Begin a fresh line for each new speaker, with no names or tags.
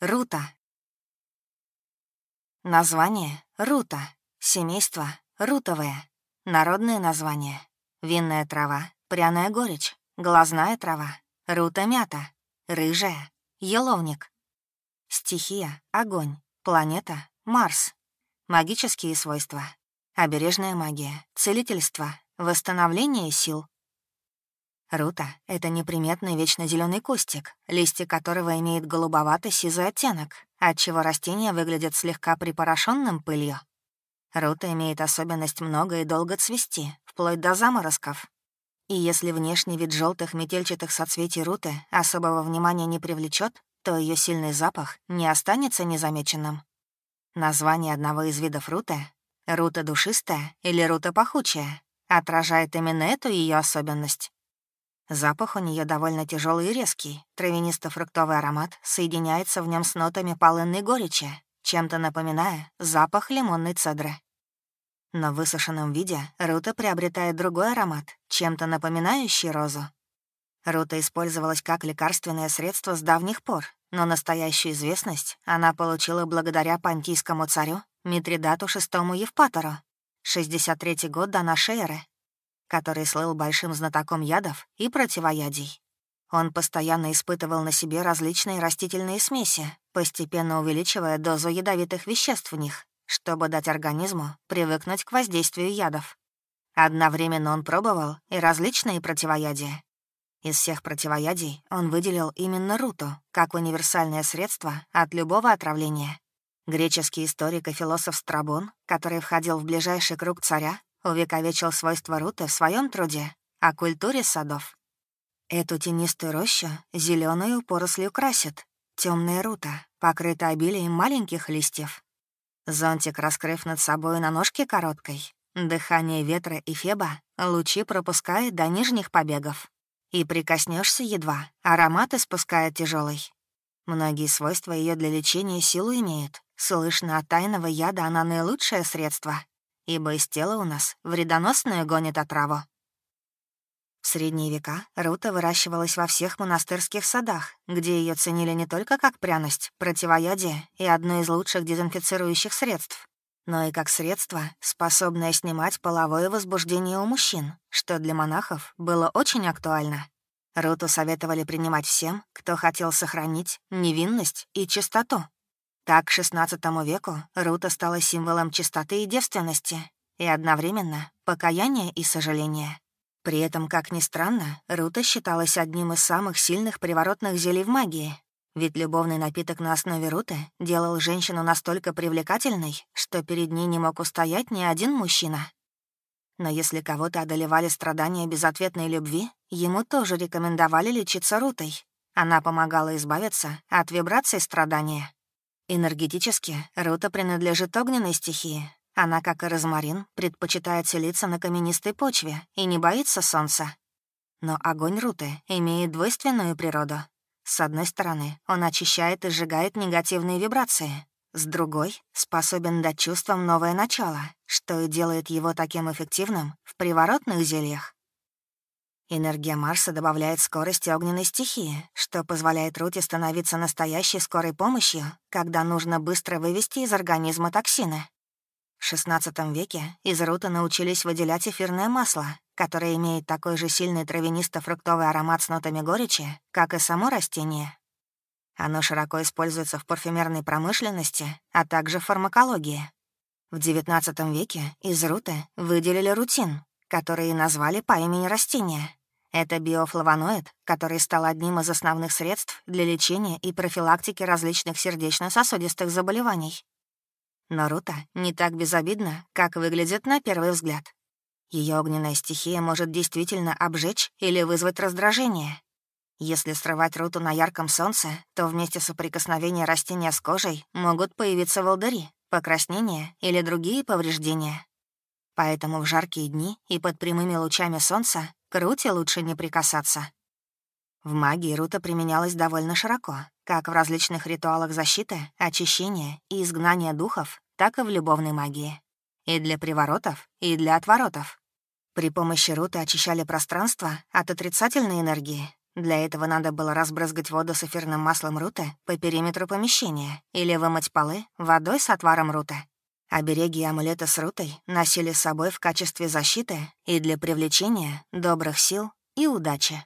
Рута. Название — Рута. Семейство — Рутовое. Народное название — винная трава, пряная горечь, глазная трава, рута-мята, рыжая, еловник. Стихия — огонь, планета — Марс. Магические свойства — обережная магия, целительство, восстановление сил. Рута — это неприметный вечно зеленый кустик, листья которого имеют голубовато-сизый оттенок, отчего растение выглядит слегка припорошенным пылью. Рута имеет особенность много и долго цвести, вплоть до заморозков. И если внешний вид желтых метельчатых соцветий руты особого внимания не привлечет, то ее сильный запах не останется незамеченным. Название одного из видов руты — рута душистая или рута пахучая — отражает именно эту ее особенность. Запах у нее довольно тяжелый и резкий. Травянисто-фруктовый аромат соединяется в нем с нотами полынной горечи, чем-то напоминая запах лимонной цедры. Но в высушенном виде рута приобретает другой аромат, чем-то напоминающий розу. Рута использовалась как лекарственное средство с давних пор, но настоящую известность она получила благодаря понтийскому царю Митридату VI Евпатору, 63 год до нашей эры, который слыл большим знатоком ядов и противоядий. Он постоянно испытывал на себе различные растительные смеси, постепенно увеличивая дозу ядовитых веществ в них, чтобы дать организму привыкнуть к воздействию ядов. Одновременно он пробовал и различные противоядия. Из всех противоядий он выделил именно руту, как универсальное средство от любого отравления. Греческий историк и философ Страбон, который входил в ближайший круг царя, увековечил свойства руты в своем труде о культуре садов. Эту тенистую рощу зеленую порослью красит. Темная рута, покрыта обилием маленьких листьев. Зонтик, раскрыв над собой на ножке короткой, дыхание ветра и феба лучи пропускает до нижних побегов. И прикоснешься едва, аромат испускает тяжелый. Многие свойства ее для лечения силу имеют. Слышно, от тайного яда она наилучшее средство ибо из тела у нас вредоносную гонит отраву. В средние века рута выращивалась во всех монастырских садах, где ее ценили не только как пряность, противоядие и одно из лучших дезинфицирующих средств, но и как средство, способное снимать половое возбуждение у мужчин, что для монахов было очень актуально. Руту советовали принимать всем, кто хотел сохранить невинность и чистоту. Так к XVI веку Рута стала символом чистоты и девственности, и одновременно покаяния и сожаления. При этом, как ни странно, Рута считалась одним из самых сильных приворотных зелий в магии, ведь любовный напиток на основе руты делал женщину настолько привлекательной, что перед ней не мог устоять ни один мужчина. Но если кого-то одолевали страдания безответной любви, ему тоже рекомендовали лечиться рутой. Она помогала избавиться от вибраций страдания. Энергетически Рута принадлежит огненной стихии. Она, как и розмарин, предпочитает селиться на каменистой почве и не боится солнца. Но огонь Руты имеет двойственную природу. С одной стороны, он очищает и сжигает негативные вибрации. С другой, способен дать чувствам новое начало, что и делает его таким эффективным в приворотных зельях. Энергия Марса добавляет скорости огненной стихии, что позволяет Руте становиться настоящей скорой помощью, когда нужно быстро вывести из организма токсины. В XVI веке из Рута научились выделять эфирное масло, которое имеет такой же сильный травянисто-фруктовый аромат с нотами горечи, как и само растение. Оно широко используется в парфюмерной промышленности, а также в фармакологии. В XIX веке из руты выделили рутин, который и назвали по имени растения — это биофлавоноид, который стал одним из основных средств для лечения и профилактики различных сердечно-сосудистых заболеваний. Но рута не так безобидна, как выглядит на первый взгляд. Ее огненная стихия может действительно обжечь или вызвать раздражение. Если срывать руту на ярком солнце, то вместе соприкосновения растения с кожей могут появиться волдыри, покраснения или другие повреждения. Поэтому в жаркие дни и под прямыми лучами солнца к руте лучше не прикасаться. В магии рута применялась довольно широко, как в различных ритуалах защиты, очищения и изгнания духов, так и в любовной магии. И для приворотов, и для отворотов. При помощи руты очищали пространство от отрицательной энергии, Для этого надо было разбрызгать воду с эфирным маслом руты по периметру помещения или вымыть полы водой с отваром руты. Обереги и амулеты с рутой носили с собой в качестве защиты и для привлечения добрых сил и удачи.